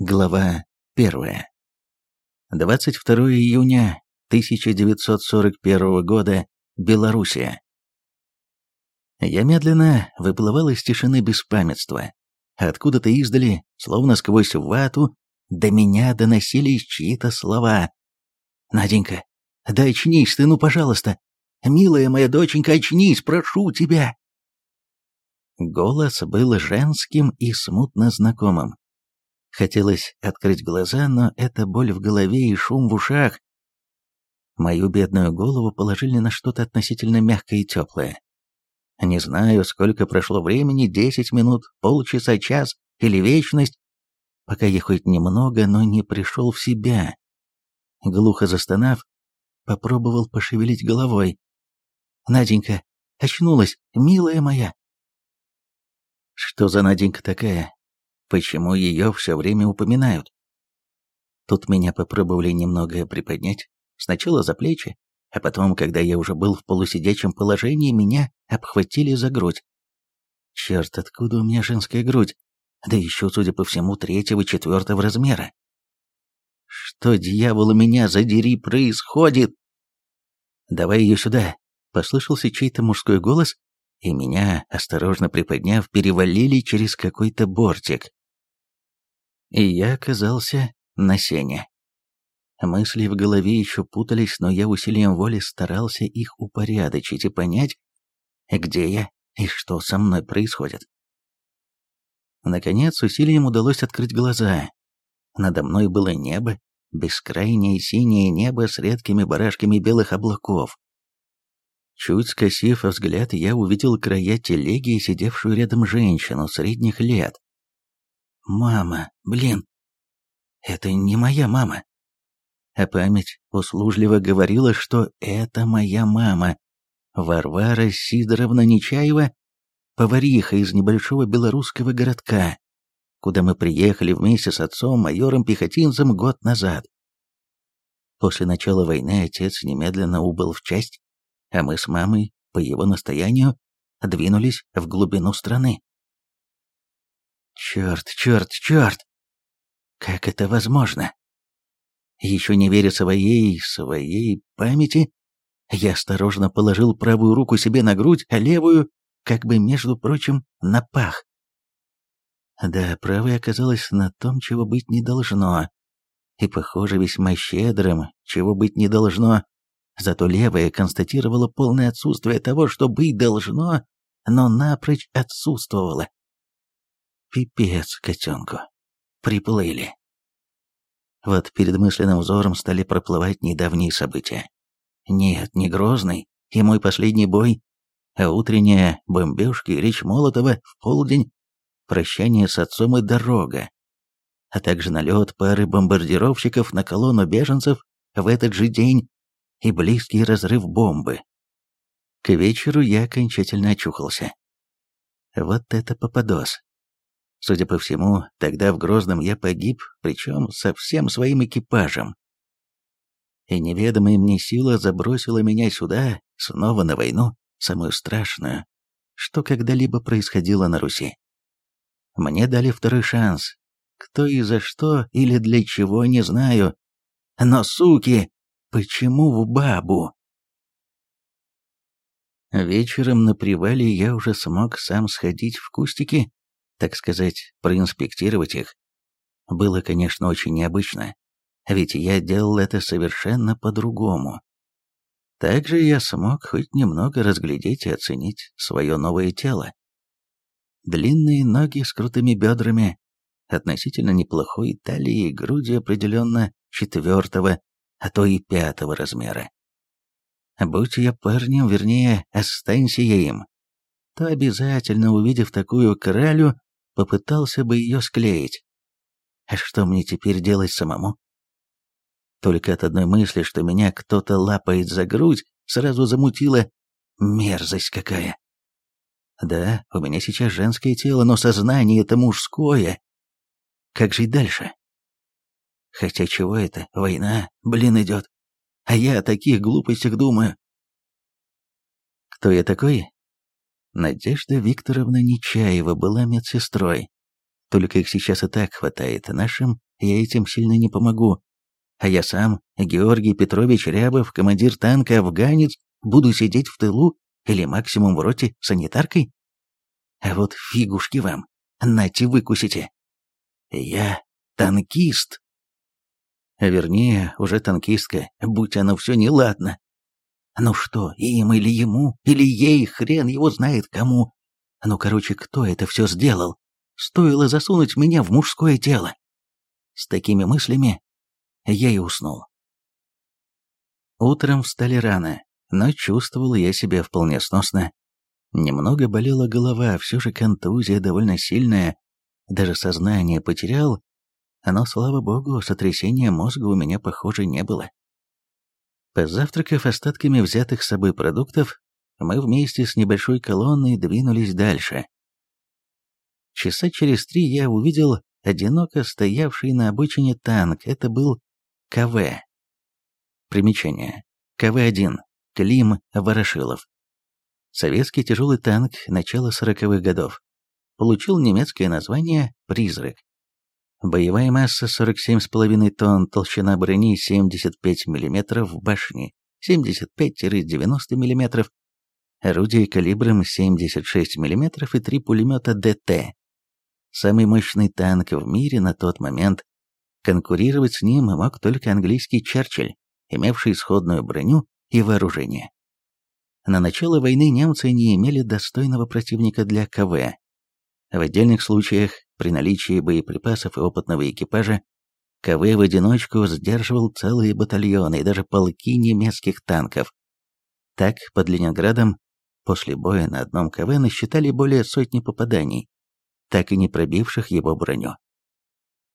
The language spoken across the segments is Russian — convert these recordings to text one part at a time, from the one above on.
Глава 1. 22 июня 1941 года. Белоруссия. Я медленно выплывал из тишины беспамятства. Откуда-то издали, словно сквозь вату, до меня доносились чьи-то слова. «Наденька, да очнись ты, ну, пожалуйста! Милая моя доченька, очнись, прошу тебя!» Голос был женским и смутно знакомым. Хотелось открыть глаза, но это боль в голове и шум в ушах. Мою бедную голову положили на что-то относительно мягкое и теплое. Не знаю, сколько прошло времени, десять минут, полчаса, час или вечность, пока я хоть немного, но не пришел в себя. Глухо застонав, попробовал пошевелить головой. «Наденька, очнулась, милая моя!» «Что за Наденька такая? Почему ее все время упоминают? Тут меня попробовали немного приподнять, сначала за плечи, а потом, когда я уже был в полусидячем положении, меня обхватили за грудь. Черт, откуда у меня женская грудь? Да еще, судя по всему, третьего-четвертого размера. Что, дьявол, меня, задери, происходит? Давай ее сюда, послышался чей-то мужской голос, и меня, осторожно приподняв, перевалили через какой-то бортик и я оказался на сене. Мысли в голове еще путались, но я усилием воли старался их упорядочить и понять, где я и что со мной происходит. Наконец, усилием удалось открыть глаза. Надо мной было небо, бескрайнее синее небо с редкими барашками белых облаков. Чуть скосив взгляд, я увидел края телеги сидевшую рядом женщину средних лет. Мама, блин. Это не моя мама. А память услужливо говорила, что это моя мама. Варвара Сидоровна Нечаева, повариха из небольшого белорусского городка, куда мы приехали вместе с отцом, майором-пехотинцем, год назад. После начала войны отец немедленно убыл в часть, а мы с мамой, по его настоянию, двинулись в глубину страны. Черт, черт, черт! Как это возможно? Еще не веря своей, своей памяти, я осторожно положил правую руку себе на грудь, а левую, как бы, между прочим, на пах. Да, правая оказалась на том, чего быть не должно, и, похоже, весьма щедрым, чего быть не должно, зато левая констатировала полное отсутствие того, что быть должно, но напрочь отсутствовало. Пипец котенку. Приплыли. Вот перед мысленным взором стали проплывать недавние события. Нет, не Грозный и мой последний бой, а утренняя бомбежка и речь Молотова в полдень, прощание с отцом и дорога, а также налет пары бомбардировщиков на колонну беженцев в этот же день и близкий разрыв бомбы. К вечеру я окончательно очухался. Вот это попадос. Судя по всему, тогда в Грозном я погиб, причем со всем своим экипажем. И неведомая мне сила забросила меня сюда, снова на войну, самую страшную, что когда-либо происходило на Руси. Мне дали второй шанс. Кто и за что или для чего, не знаю. Но, суки, почему в бабу? Вечером на привале я уже смог сам сходить в кустики так сказать, проинспектировать их, было, конечно, очень необычно, ведь я делал это совершенно по-другому. Также я смог хоть немного разглядеть и оценить свое новое тело. Длинные ноги с крутыми бедрами, относительно неплохой талией и груди определенно четвертого, а то и пятого размера. Будь я парнем, вернее, останься я им, то обязательно, увидев такую кралю, попытался бы ее склеить. А что мне теперь делать самому? Только от одной мысли, что меня кто-то лапает за грудь, сразу замутило мерзость какая. Да, у меня сейчас женское тело, но сознание это мужское. Как жить дальше? Хотя чего это? Война, блин, идет. А я о таких глупостях думаю. Кто я такой? Надежда Викторовна Нечаева была медсестрой. Только их сейчас и так хватает. Нашим я этим сильно не помогу. А я сам, Георгий Петрович Рябов, командир танка «Афганец», буду сидеть в тылу или максимум в роте санитаркой? А вот фигушки вам, нате выкусите. Я танкист. А вернее, уже танкистка, будь оно все неладно. Ну что, им или ему, или ей, хрен его знает кому. Ну, короче, кто это все сделал? Стоило засунуть меня в мужское тело. С такими мыслями я и уснул. Утром встали рано, но чувствовал я себя вполне сносно. Немного болела голова, все же контузия довольно сильная, даже сознание потерял, но, слава богу, сотрясения мозга у меня, похоже, не было. Позавтракав остатками взятых с собой продуктов, мы вместе с небольшой колонной двинулись дальше. Часа через три я увидел одиноко стоявший на обочине танк. Это был КВ. Примечание. КВ-1. Клим Ворошилов. Советский тяжелый танк начала 40-х годов. Получил немецкое название «Призрак». Боевая масса 47,5 тонн, толщина брони 75 мм в башне, 75-90 мм, орудие калибром 76 мм и три пулемета ДТ. Самый мощный танк в мире на тот момент. Конкурировать с ним мог только английский Черчилль, имевший сходную броню и вооружение. На начало войны немцы не имели достойного противника для КВ. В отдельных случаях при наличии боеприпасов и опытного экипажа КВ в одиночку сдерживал целые батальоны и даже полки немецких танков. Так, под Ленинградом после боя на одном КВ насчитали более сотни попаданий, так и не пробивших его броню.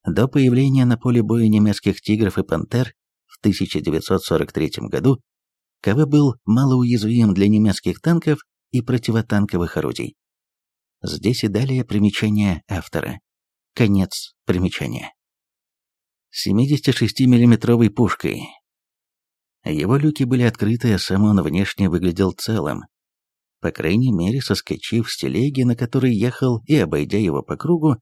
До появления на поле боя немецких «Тигров» и «Пантер» в 1943 году КВ был малоуязвим для немецких танков и противотанковых орудий. Здесь и далее примечание автора. Конец примечания. 76 миллиметровой пушкой. Его люки были открыты, а сам он внешне выглядел целым. По крайней мере, соскочив с телеги, на которой ехал, и обойдя его по кругу,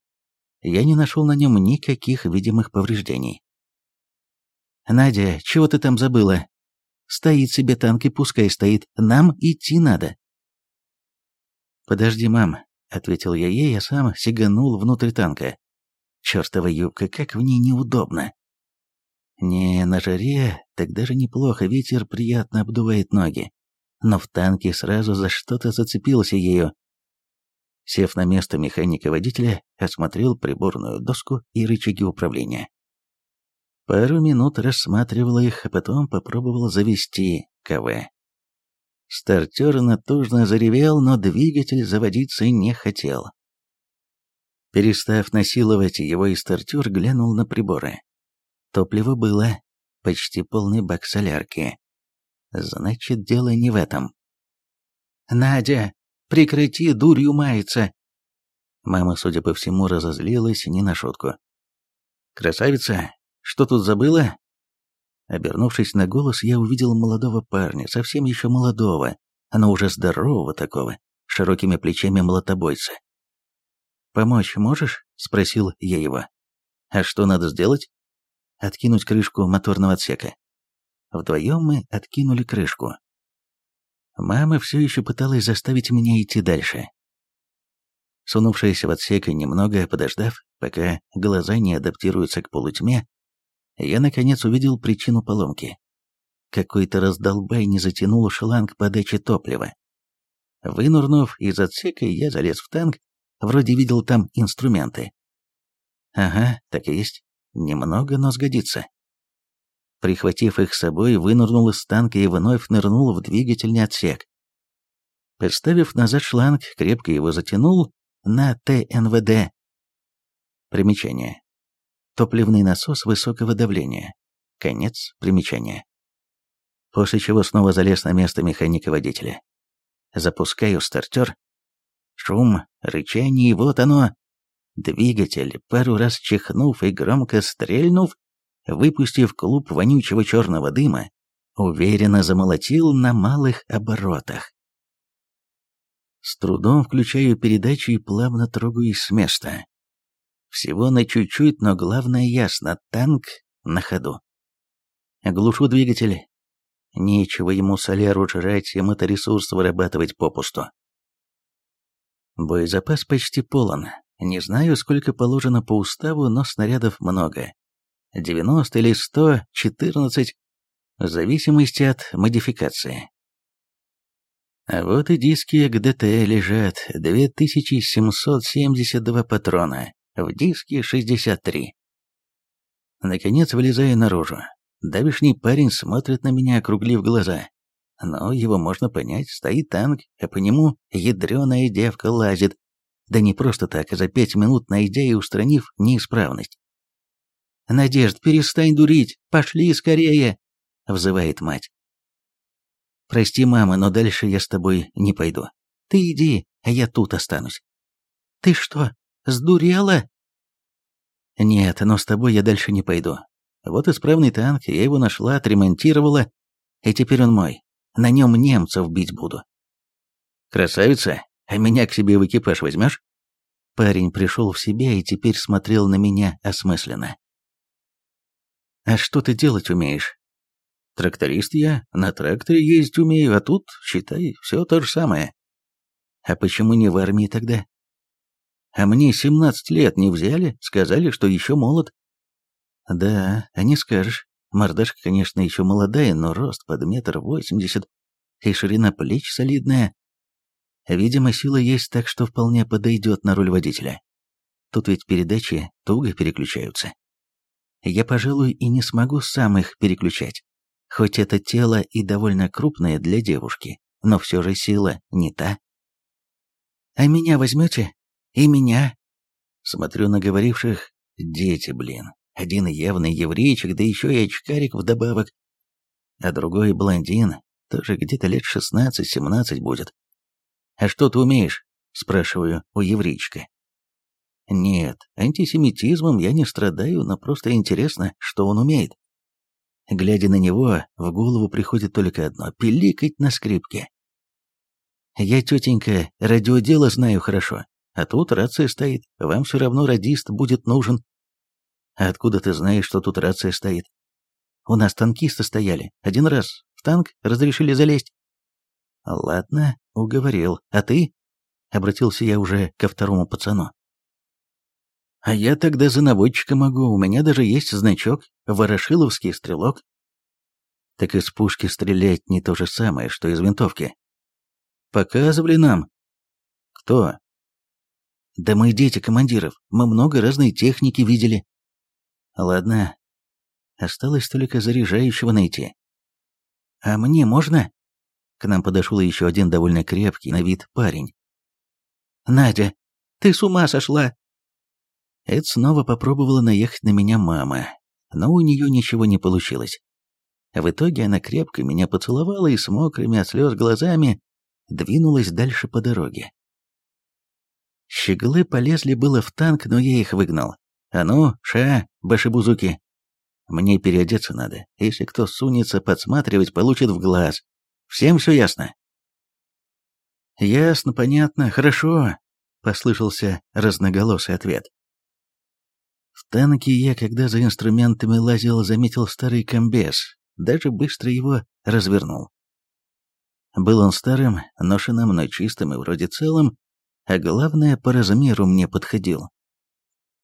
я не нашел на нем никаких видимых повреждений. «Надя, чего ты там забыла? Стоит себе танк и пускай стоит, нам идти надо». «Подожди, мам, ответил я ей, а сам сиганул внутрь танка. Чертова юбка, как в ней неудобно. Не, на жаре так даже неплохо, ветер приятно обдувает ноги. Но в танке сразу за что-то зацепился ею. Сев на место механика-водителя, осмотрел приборную доску и рычаги управления. Пару минут рассматривал их, а потом попробовал завести КВ. Стартер натужно заревел, но двигатель заводиться не хотел. Перестав насиловать его и стартер, глянул на приборы. Топливо было, почти полный бак солярки. Значит, дело не в этом. «Надя, прекрати дурью маяться!» Мама, судя по всему, разозлилась не на шутку. «Красавица, что тут забыла? Обернувшись на голос, я увидел молодого парня, совсем еще молодого, но уже здорового такого, широкими плечами молотобойца. «Помочь можешь?» — спросил я его. «А что надо сделать?» «Откинуть крышку моторного отсека». Вдвоем мы откинули крышку. Мама все еще пыталась заставить меня идти дальше. Сунувшись в отсек и немного подождав, пока глаза не адаптируются к полутьме, я наконец увидел причину поломки. Какой-то раздолбай не затянул шланг подачи топлива. Вынурнув из отсека, я залез в танк, вроде видел там инструменты. Ага, так и есть. Немного, но сгодится. Прихватив их с собой, вынырнул из танка и вновь нырнул в двигательный отсек. Представив назад шланг, крепко его затянул на ТНВД. Примечание. Топливный насос высокого давления. Конец примечания. После чего снова залез на место механика-водителя. Запускаю стартер. Шум, рычание, и вот оно. Двигатель, пару раз чихнув и громко стрельнув, выпустив клуб вонючего черного дыма, уверенно замолотил на малых оборотах. С трудом включаю передачу и плавно трогаюсь с места. Всего на чуть-чуть, но главное ясно, танк на ходу. Глушу двигатель. Нечего ему соляру жрать и моторесурс вырабатывать попусту. Боезапас почти полон. Не знаю, сколько положено по уставу, но снарядов много. 90 или 114, в зависимости от модификации. А вот и диски к ДТ лежат, 2772 патрона, в диске 63. Наконец вылезаю наружу. Давишний парень смотрит на меня, округлив глаза. Но его можно понять, стоит танк, а по нему ядреная девка лазит. Да не просто так, а за пять минут найдя и устранив неисправность. «Надежд, перестань дурить, пошли скорее!» — взывает мать. «Прости, мама, но дальше я с тобой не пойду. Ты иди, а я тут останусь». «Ты что, сдурела?» «Нет, но с тобой я дальше не пойду. Вот исправный танк, я его нашла, отремонтировала, и теперь он мой. На нем немцев бить буду». «Красавица, а меня к себе в экипаж возьмешь?» Парень пришел в себя и теперь смотрел на меня осмысленно. «А что ты делать умеешь?» «Тракторист я, на тракторе ездить умею, а тут, считай, все то же самое». «А почему не в армии тогда?» «А мне семнадцать лет не взяли, сказали, что еще молод». «Да, а не скажешь. Мордашка, конечно, еще молодая, но рост под метр восемьдесят, и ширина плеч солидная. Видимо, сила есть так, что вполне подойдет на роль водителя. Тут ведь передачи туго переключаются. Я, пожалуй, и не смогу сам их переключать. Хоть это тело и довольно крупное для девушки, но все же сила не та. «А меня возьмете? И меня?» Смотрю на говоривших «дети, блин». Один явный еврейчик, да еще и очкарик вдобавок. А другой блондин, тоже где-то лет шестнадцать-семнадцать будет. «А что ты умеешь?» – спрашиваю у еврейчика. Нет, антисемитизмом я не страдаю, но просто интересно, что он умеет. Глядя на него, в голову приходит только одно – пиликать на скрипке. Я, тетенька, радиодело знаю хорошо, а тут рация стоит, вам все равно радист будет нужен. А откуда ты знаешь, что тут рация стоит? У нас танкисты стояли, один раз, в танк разрешили залезть. Ладно, уговорил, а ты? Обратился я уже ко второму пацану. А я тогда за наводчика могу, у меня даже есть значок «Ворошиловский стрелок». Так из пушки стрелять не то же самое, что из винтовки. Показывали нам. Кто? Да мы дети командиров, мы много разной техники видели. Ладно, осталось только заряжающего найти. А мне можно? К нам подошел еще один довольно крепкий на вид парень. «Надя, ты с ума сошла! Это снова попробовала наехать на меня мама, но у нее ничего не получилось. В итоге она крепко меня поцеловала и с мокрыми от слез глазами двинулась дальше по дороге. Щеглы полезли было в танк, но я их выгнал. «А ну, ша, башибузуки! Мне переодеться надо. Если кто сунется подсматривать, получит в глаз. Всем все ясно?» «Ясно, понятно, хорошо», — послышался разноголосый ответ. В танке я, когда за инструментами лазил, заметил старый комбез, даже быстро его развернул. Был он старым, ношенным, но чистым и вроде целым, а главное, по размеру мне подходил.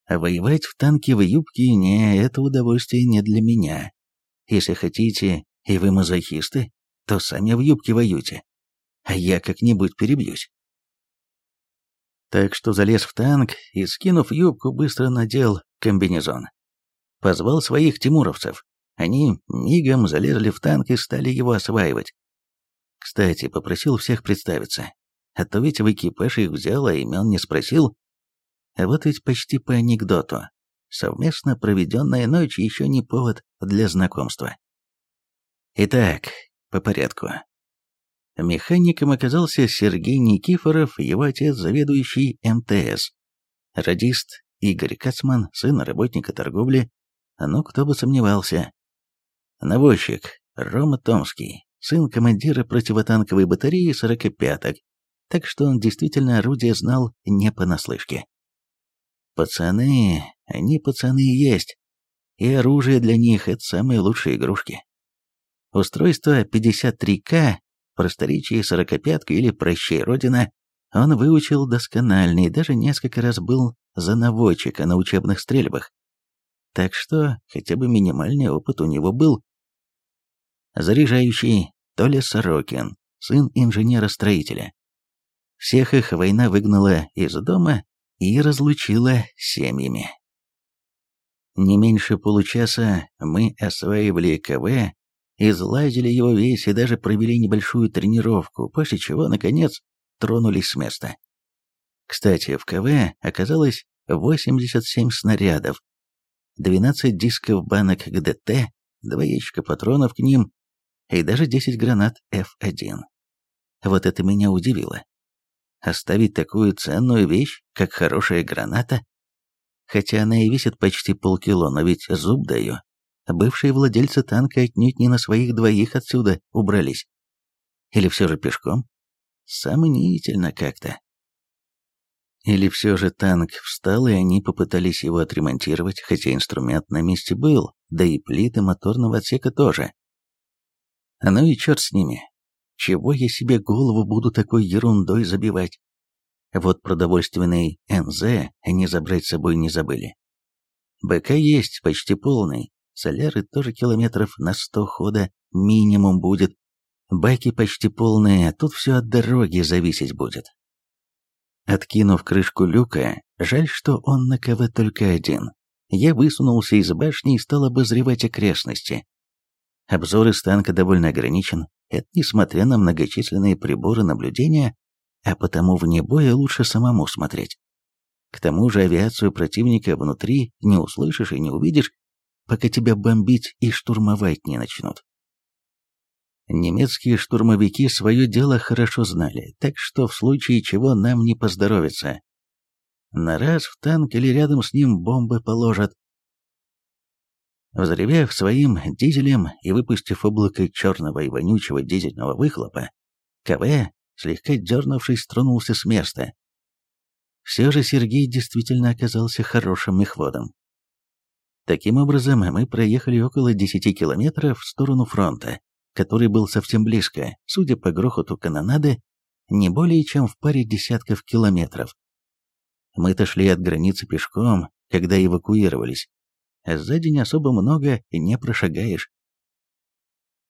А воевать в танке в юбке не, это удовольствие не для меня. Если хотите, и вы мазохисты, то сами в юбке воюйте, а я как-нибудь перебьюсь. Так что залез в танк и, скинув юбку, быстро надел комбинезон. Позвал своих тимуровцев. Они мигом залезли в танк и стали его осваивать. Кстати, попросил всех представиться. А то ведь в экипаж их взял, а имен не спросил. А вот ведь почти по анекдоту. Совместно проведенная ночь еще не повод для знакомства. Итак, по порядку. Механиком оказался Сергей Никифоров, его отец, заведующий МТС. Радист Игорь Кацман, сын работника торговли, ну кто бы сомневался. Наводчик Рома Томский, сын командира противотанковой батареи сорокопяток, так что он действительно орудие знал не понаслышке. Пацаны, они пацаны есть. И оружие для них — это самые лучшие игрушки. Устройство 53К, просторечие сорокопятка или прощай родина, он выучил досконально и даже несколько раз был за наводчика на учебных стрельбах. Так что хотя бы минимальный опыт у него был. Заряжающий Толя Сорокин, сын инженера-строителя. Всех их война выгнала из дома и разлучила семьями. Не меньше получаса мы осваивали КВ, излазили его весь и даже провели небольшую тренировку, после чего, наконец, тронулись с места. Кстати, в КВ оказалось 87 снарядов, 12 дисков банок ГДТ, два ящика патронов к ним и даже 10 гранат F1. Вот это меня удивило. Оставить такую ценную вещь, как хорошая граната? Хотя она и весит почти полкило, но ведь зуб даю. Бывшие владельцы танка отнюдь не на своих двоих отсюда убрались. Или все же пешком? Сомнительно как-то. Или все же танк встал, и они попытались его отремонтировать, хотя инструмент на месте был, да и плиты моторного отсека тоже. Ну и черт с ними. Чего я себе голову буду такой ерундой забивать? Вот продовольственный НЗ они забрать с собой не забыли. БК есть, почти полный. Соляры тоже километров на сто хода минимум будет. Баки почти полные, тут все от дороги зависеть будет. Откинув крышку люка, жаль, что он на КВ только один. Я высунулся из башни и стал обозревать окрестности. Обзор из танка довольно ограничен, это несмотря на многочисленные приборы наблюдения, а потому вне боя лучше самому смотреть. К тому же авиацию противника внутри не услышишь и не увидишь, пока тебя бомбить и штурмовать не начнут. Немецкие штурмовики свое дело хорошо знали, так что в случае чего нам не поздоровится. На раз в танк или рядом с ним бомбы положат, Взревев своим дизелем и выпустив облако черного и вонючего дизельного выхлопа, КВ, слегка дернувшись, тронулся с места. Все же Сергей действительно оказался хорошим мехводом. Таким образом, мы проехали около 10 километров в сторону фронта, который был совсем близко, судя по грохоту канонады, не более чем в паре десятков километров. Мы-то шли от границы пешком, когда эвакуировались, за день особо много не прошагаешь.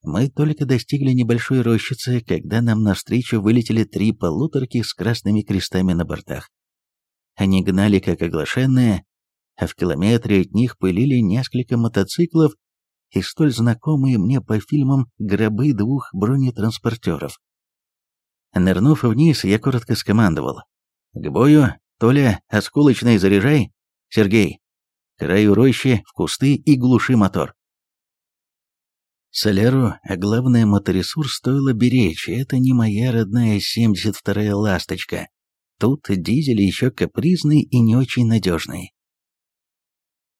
Мы только достигли небольшой рощицы, когда нам навстречу вылетели три полуторки с красными крестами на бортах. Они гнали как оглашенные, а в километре от них пылили несколько мотоциклов и столь знакомые мне по фильмам гробы двух бронетранспортеров. Нырнув вниз, я коротко скомандовал. «К бою, Толя, осколочный заряжай. Сергей, краю рощи, в кусты и глуши мотор. Соляру, а главное моторесурс стоило беречь, это не моя родная 72-я «Ласточка». Тут дизель еще капризный и не очень надежный.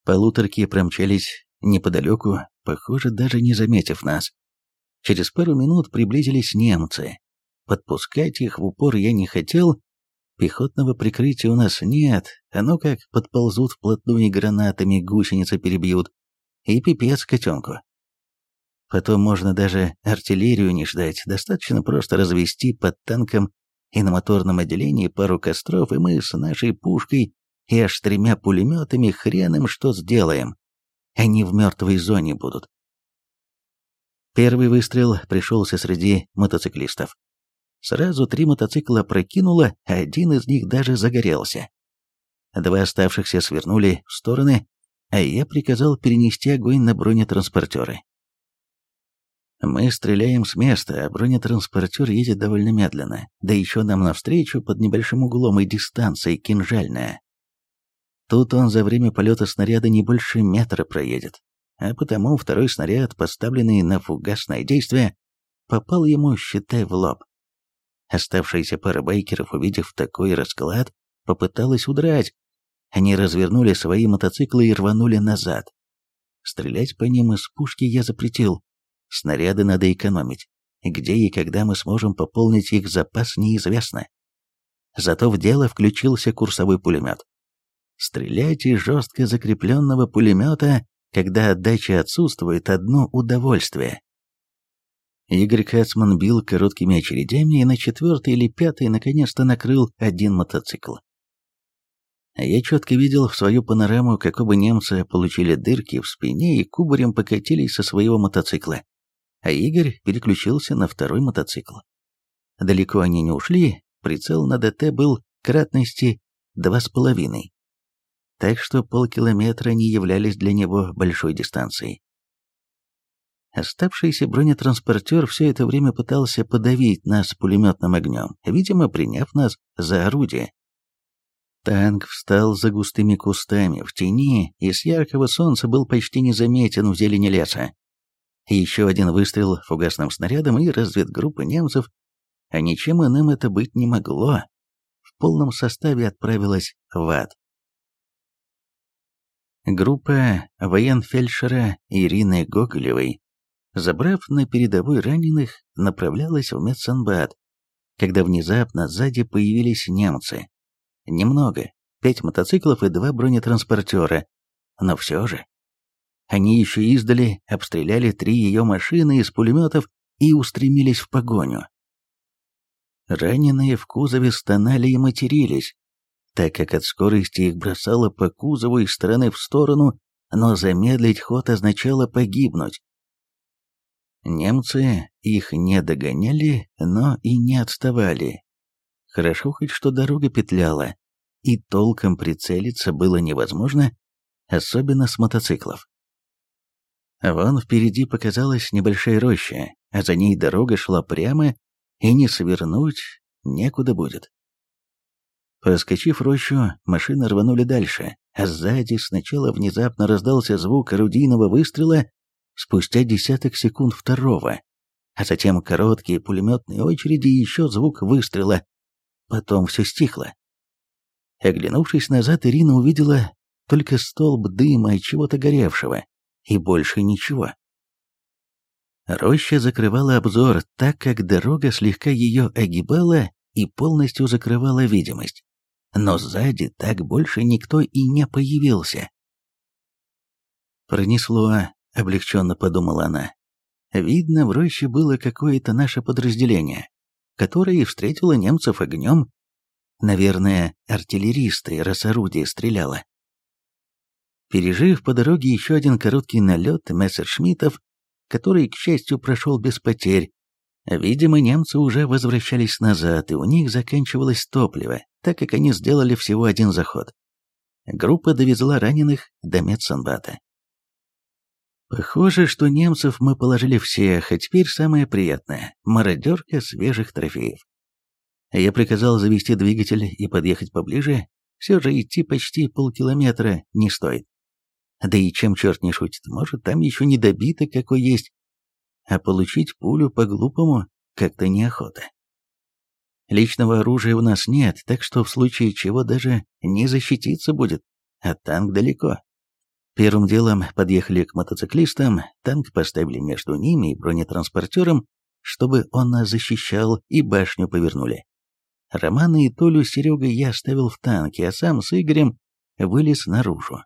Полуторки промчались неподалеку, похоже, даже не заметив нас. Через пару минут приблизились немцы. Подпускать их в упор я не хотел, Пехотного прикрытия у нас нет, оно как подползут вплотную гранатами, гусеницы перебьют. И пипец котенку. Потом можно даже артиллерию не ждать, достаточно просто развести под танком и на моторном отделении пару костров, и мы с нашей пушкой и аж тремя пулеметами хреном что сделаем. Они в мертвой зоне будут. Первый выстрел пришелся среди мотоциклистов. Сразу три мотоцикла прокинуло, один из них даже загорелся. Два оставшихся свернули в стороны, а я приказал перенести огонь на бронетранспортеры. Мы стреляем с места, а бронетранспортер едет довольно медленно, да еще нам навстречу под небольшим углом и дистанцией кинжальная. Тут он за время полета снаряда не больше метра проедет, а потому второй снаряд, поставленный на фугасное действие, попал ему, считай, в лоб. Оставшаяся пара байкеров, увидев такой расклад, попыталась удрать. Они развернули свои мотоциклы и рванули назад. Стрелять по ним из пушки я запретил. Снаряды надо экономить. Где и когда мы сможем пополнить их запас, неизвестно. Зато в дело включился курсовой пулемет. Стрелять из жестко закрепленного пулемета, когда отдача отсутствует, одно удовольствие. Игорь Кацман бил короткими очередями и на четвертой или пятой наконец-то накрыл один мотоцикл. Я четко видел в свою панораму, как оба немца получили дырки в спине и кубарем покатились со своего мотоцикла, а Игорь переключился на второй мотоцикл. Далеко они не ушли, прицел на ДТ был кратности два с половиной так что полкилометра не являлись для него большой дистанцией. Оставшийся бронетранспортер все это время пытался подавить нас пулеметным огнем, видимо, приняв нас за орудие. Танк встал за густыми кустами в тени и с яркого солнца был почти незаметен в зелени леса. Еще один выстрел фугасным снарядом и разведгруппа немцев, а ничем иным это быть не могло, в полном составе отправилась в ад. Группа военфельдшера Ирины Гоголевой, забрав на передовой раненых, направлялась в медсанбат, когда внезапно сзади появились немцы. Немного, пять мотоциклов и два бронетранспортера, но все же. Они еще издали, обстреляли три ее машины из пулеметов и устремились в погоню. Раненые в кузове стонали и матерились, так как от скорости их бросало по кузову из стороны в сторону, но замедлить ход означало погибнуть. Немцы их не догоняли, но и не отставали. Хорошо хоть что дорога петляла, и толком прицелиться было невозможно, особенно с мотоциклов. Вон впереди показалась небольшая роща, а за ней дорога шла прямо, и не свернуть некуда будет. Проскочив рощу, машины рванули дальше, а сзади сначала внезапно раздался звук орудийного выстрела, спустя десяток секунд второго, а затем короткие пулеметные очереди и еще звук выстрела. Потом все стихло. Оглянувшись назад, Ирина увидела только столб дыма и чего-то горевшего, и больше ничего. Роща закрывала обзор, так как дорога слегка ее огибала и полностью закрывала видимость но сзади так больше никто и не появился. «Пронесло», — облегченно подумала она. «Видно, в роще было какое-то наше подразделение, которое встретило немцев огнем. Наверное, артиллеристы, раз орудие стреляло». Пережив по дороге еще один короткий налет мессершмиттов, который, к счастью, прошел без потерь, видимо, немцы уже возвращались назад, и у них заканчивалось топливо, так как они сделали всего один заход. Группа довезла раненых до медсанбата. Похоже, что немцев мы положили всех, а теперь самое приятное – мародерка свежих трофеев. Я приказал завести двигатель и подъехать поближе, все же идти почти полкилометра не стоит. Да и чем черт не шутит, может, там еще не добито какой есть, а получить пулю по-глупому как-то неохота. Личного оружия у нас нет, так что в случае чего даже не защититься будет, а танк далеко. Первым делом подъехали к мотоциклистам, танк поставили между ними и бронетранспортером, чтобы он нас защищал, и башню повернули. Романа и Толю с Серегой я оставил в танке, а сам с Игорем вылез наружу.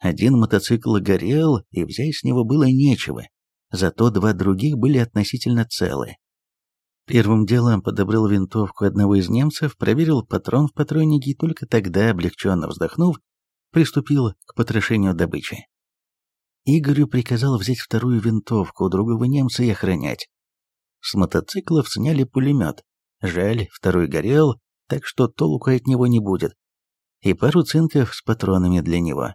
Один мотоцикл горел, и взять с него было нечего, зато два других были относительно целы. Первым делом подобрал винтовку одного из немцев, проверил патрон в патроннике и только тогда, облегченно вздохнув, приступил к потрошению добычи. Игорю приказал взять вторую винтовку у другого немца и охранять. С мотоциклов сняли пулемет. Жаль, второй горел, так что толку от него не будет. И пару цинков с патронами для него.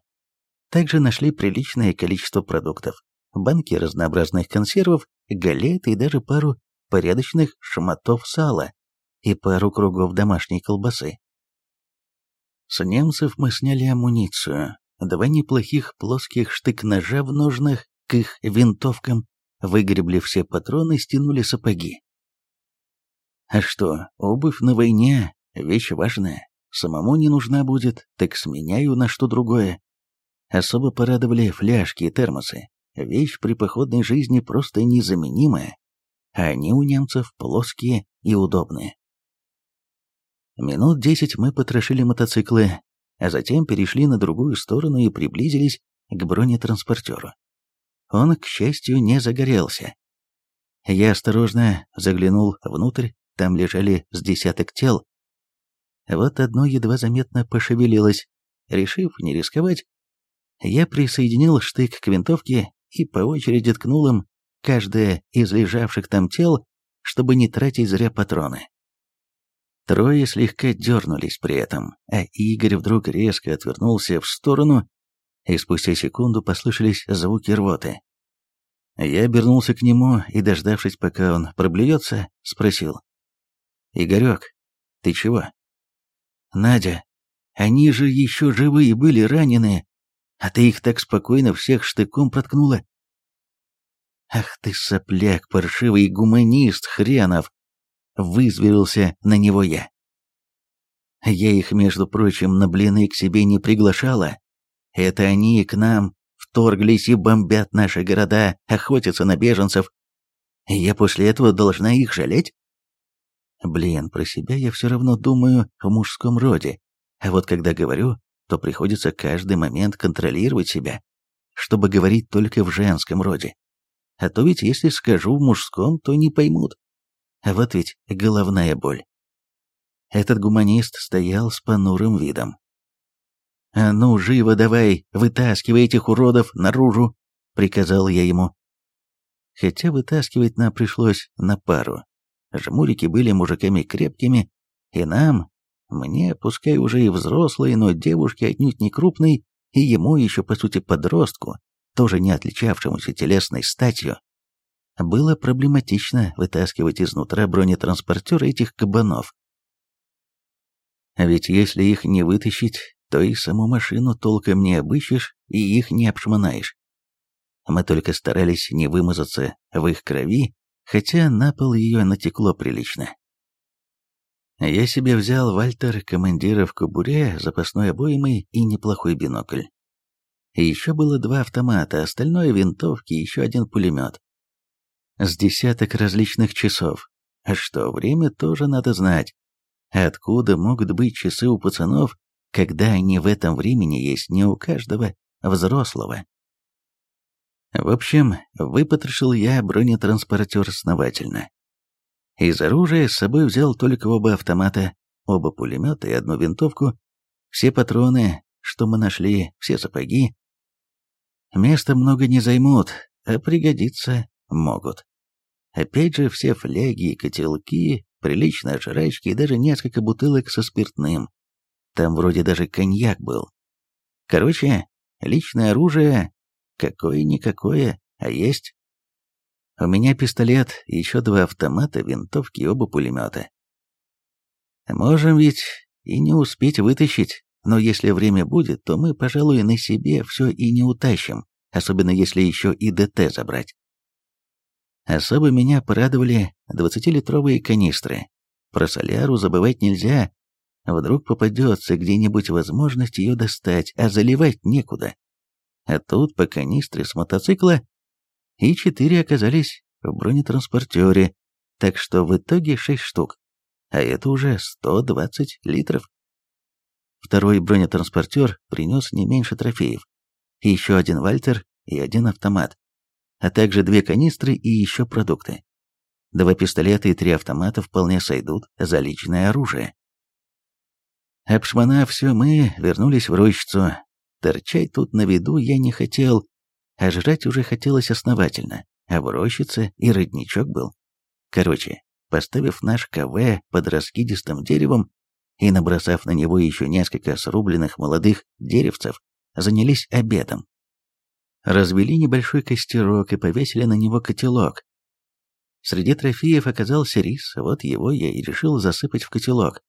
Также нашли приличное количество продуктов. Банки разнообразных консервов, галеты и даже пару порядочных шматов сала и пару кругов домашней колбасы. С немцев мы сняли амуницию, два неплохих плоских штык-ножа в ножнах к их винтовкам, выгребли все патроны, стянули сапоги. А что, обувь на войне — вещь важная, самому не нужна будет, так сменяю на что другое. Особо порадовали фляжки и термосы, вещь при походной жизни просто незаменимая а они у немцев плоские и удобные. Минут десять мы потрошили мотоциклы, а затем перешли на другую сторону и приблизились к бронетранспортеру. Он, к счастью, не загорелся. Я осторожно заглянул внутрь, там лежали с десяток тел. Вот одно едва заметно пошевелилось. Решив не рисковать, я присоединил штык к винтовке и по очереди ткнул им каждое из лежавших там тел, чтобы не тратить зря патроны. Трое слегка дернулись при этом, а Игорь вдруг резко отвернулся в сторону, и спустя секунду послышались звуки рвоты. Я обернулся к нему и, дождавшись, пока он проблюется, спросил. «Игорек, ты чего?» «Надя, они же еще живые были, раненые, а ты их так спокойно всех штыком проткнула». «Ах ты сопляк, паршивый гуманист хренов!» Вызверился на него я. Я их, между прочим, на блины к себе не приглашала. Это они к нам вторглись и бомбят наши города, охотятся на беженцев. Я после этого должна их жалеть? Блин, про себя я все равно думаю в мужском роде. А вот когда говорю, то приходится каждый момент контролировать себя, чтобы говорить только в женском роде. А то ведь если скажу в мужском, то не поймут. А вот ведь головная боль. Этот гуманист стоял с понурым видом. «А ну, живо давай, вытаскивай этих уродов наружу!» — приказал я ему. Хотя вытаскивать нам пришлось на пару. Жмурики были мужиками крепкими, и нам, мне, пускай уже и взрослые, но девушки отнюдь не крупной, и ему еще, по сути, подростку, тоже не отличавшемуся телесной статью, было проблематично вытаскивать изнутра бронетранспортера этих кабанов. Ведь если их не вытащить, то и саму машину толком не обыщешь и их не обшмонаешь. Мы только старались не вымазаться в их крови, хотя на пол ее натекло прилично. Я себе взял Вальтер, командира в кобуре, запасной обоймой и неплохой бинокль. Еще было два автомата, остальное винтовки и еще один пулемет с десяток различных часов. А что, время тоже надо знать. Откуда могут быть часы у пацанов, когда они в этом времени есть не у каждого взрослого? В общем, выпотрошил я бронетранспортер основательно. Из оружия с собой взял только оба автомата, оба пулемета и одну винтовку, все патроны, что мы нашли, все сапоги. Места много не займут, а пригодится могут. Опять же, все фляги и котелки, приличные жрачки и даже несколько бутылок со спиртным. Там вроде даже коньяк был. Короче, личное оружие какое-никакое, а есть. У меня пистолет, еще два автомата, винтовки и оба пулемета. Можем ведь и не успеть вытащить, но если время будет, то мы, пожалуй, на себе все и не утащим, особенно если еще и ДТ забрать. Особо меня порадовали двадцатилитровые канистры. Про соляру забывать нельзя. Вдруг попадется где-нибудь возможность ее достать, а заливать некуда. А тут по канистре с мотоцикла, и четыре оказались в бронетранспортере, так что в итоге шесть штук, а это уже 120 литров. Второй бронетранспортер принес не меньше трофеев. Еще один Вальтер и один автомат а также две канистры и еще продукты. Два пистолета и три автомата вполне сойдут за личное оружие. Обшмонав все, мы вернулись в рощицу. Торчать тут на виду я не хотел, а жрать уже хотелось основательно, а в рощице и родничок был. Короче, поставив наш КВ под раскидистым деревом и набросав на него еще несколько срубленных молодых деревцев, занялись обедом развели небольшой костерок и повесили на него котелок. Среди трофеев оказался рис, вот его я и решил засыпать в котелок.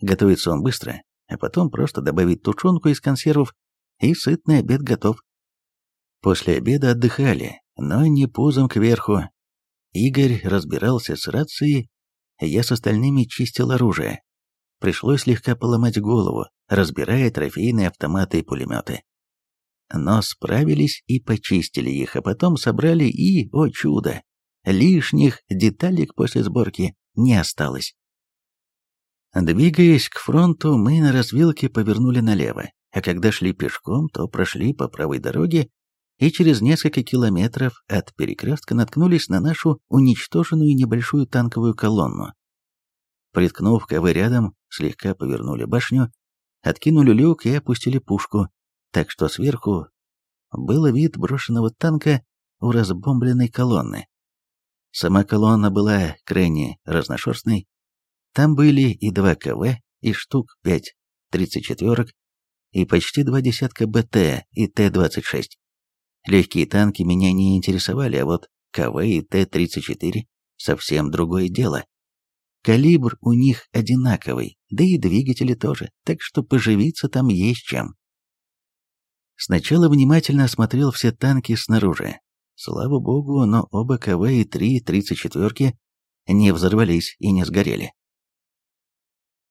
Готовится он быстро, а потом просто добавить тушенку из консервов, и сытный обед готов. После обеда отдыхали, но не пузом кверху. Игорь разбирался с рацией, я с остальными чистил оружие. Пришлось слегка поломать голову, разбирая трофейные автоматы и пулеметы но справились и почистили их, а потом собрали и, о чудо, лишних деталек после сборки не осталось. Двигаясь к фронту, мы на развилке повернули налево, а когда шли пешком, то прошли по правой дороге и через несколько километров от перекрестка наткнулись на нашу уничтоженную небольшую танковую колонну. Приткнув КВ рядом, слегка повернули башню, откинули люк и опустили пушку, так что сверху был вид брошенного танка у разбомбленной колонны. Сама колонна была крайне разношерстной. Там были и два КВ, и штук пять 34-ок, и почти два десятка БТ и Т-26. Легкие танки меня не интересовали, а вот КВ и Т-34 — совсем другое дело. Калибр у них одинаковый, да и двигатели тоже, так что поживиться там есть чем. Сначала внимательно осмотрел все танки снаружи. Слава богу, но оба КВ и три 34-ки не взорвались и не сгорели.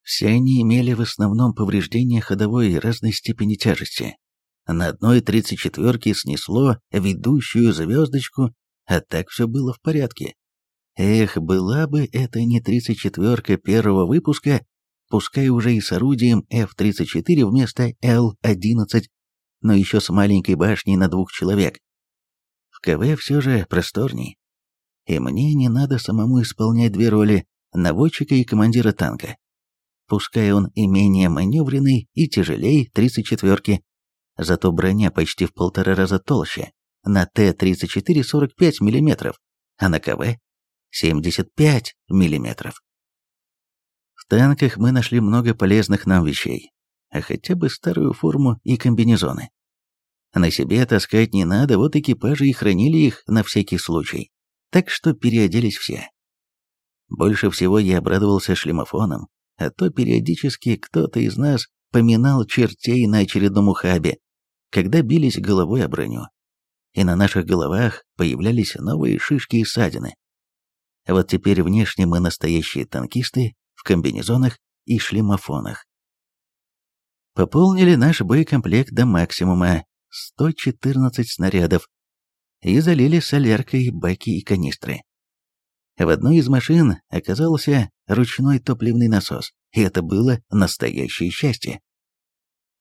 Все они имели в основном повреждения ходовой и разной степени тяжести. На одной 34-ке снесло ведущую звездочку, а так все было в порядке. Эх, была бы это не 34-ка первого выпуска, пускай уже и с орудием F-34 вместо L-11, но еще с маленькой башней на двух человек. В КВ все же просторней. И мне не надо самому исполнять две роли наводчика и командира танка. Пускай он и менее маневренный и тяжелее 34-ки, Зато броня почти в полтора раза толще, на Т-34 45 мм, а на КВ 75 мм. В танках мы нашли много полезных нам вещей, а хотя бы старую форму и комбинезоны. На себе таскать не надо, вот экипажи и хранили их на всякий случай, так что переоделись все. Больше всего я обрадовался шлемофоном, а то периодически кто-то из нас поминал чертей на очередном ухабе, когда бились головой о броню. И на наших головах появлялись новые шишки и ссадины. Вот теперь внешне мы настоящие танкисты в комбинезонах и шлемофонах. Пополнили наш боекомплект до максимума 114 снарядов и залили соляркой баки и канистры. В одной из машин оказался ручной топливный насос, и это было настоящее счастье.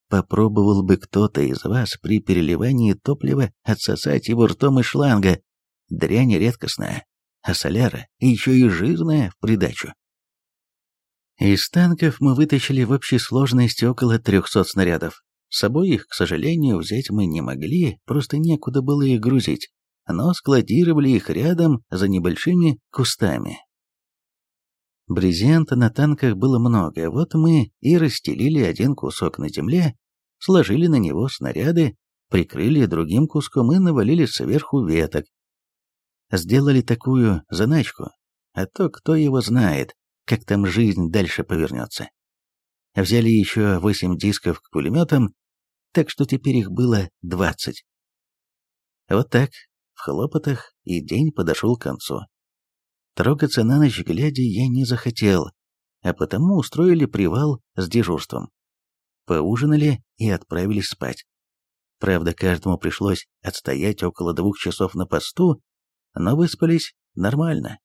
Попробовал бы кто-то из вас при переливании топлива отсосать его ртом из шланга. Дрянь редкостная, а соляра еще и жирная в придачу. Из танков мы вытащили в общей сложности около 300 снарядов. С собой их, к сожалению, взять мы не могли, просто некуда было их грузить, но складировали их рядом за небольшими кустами. Брезента на танках было много, вот мы и расстелили один кусок на земле, сложили на него снаряды, прикрыли другим куском и навалили сверху веток. Сделали такую заначку, а то кто его знает, как там жизнь дальше повернется. Взяли еще восемь дисков к пулеметам, так что теперь их было двадцать. Вот так, в хлопотах, и день подошел к концу. Трогаться на ночь глядя я не захотел, а потому устроили привал с дежурством. Поужинали и отправились спать. Правда, каждому пришлось отстоять около двух часов на посту, но выспались нормально.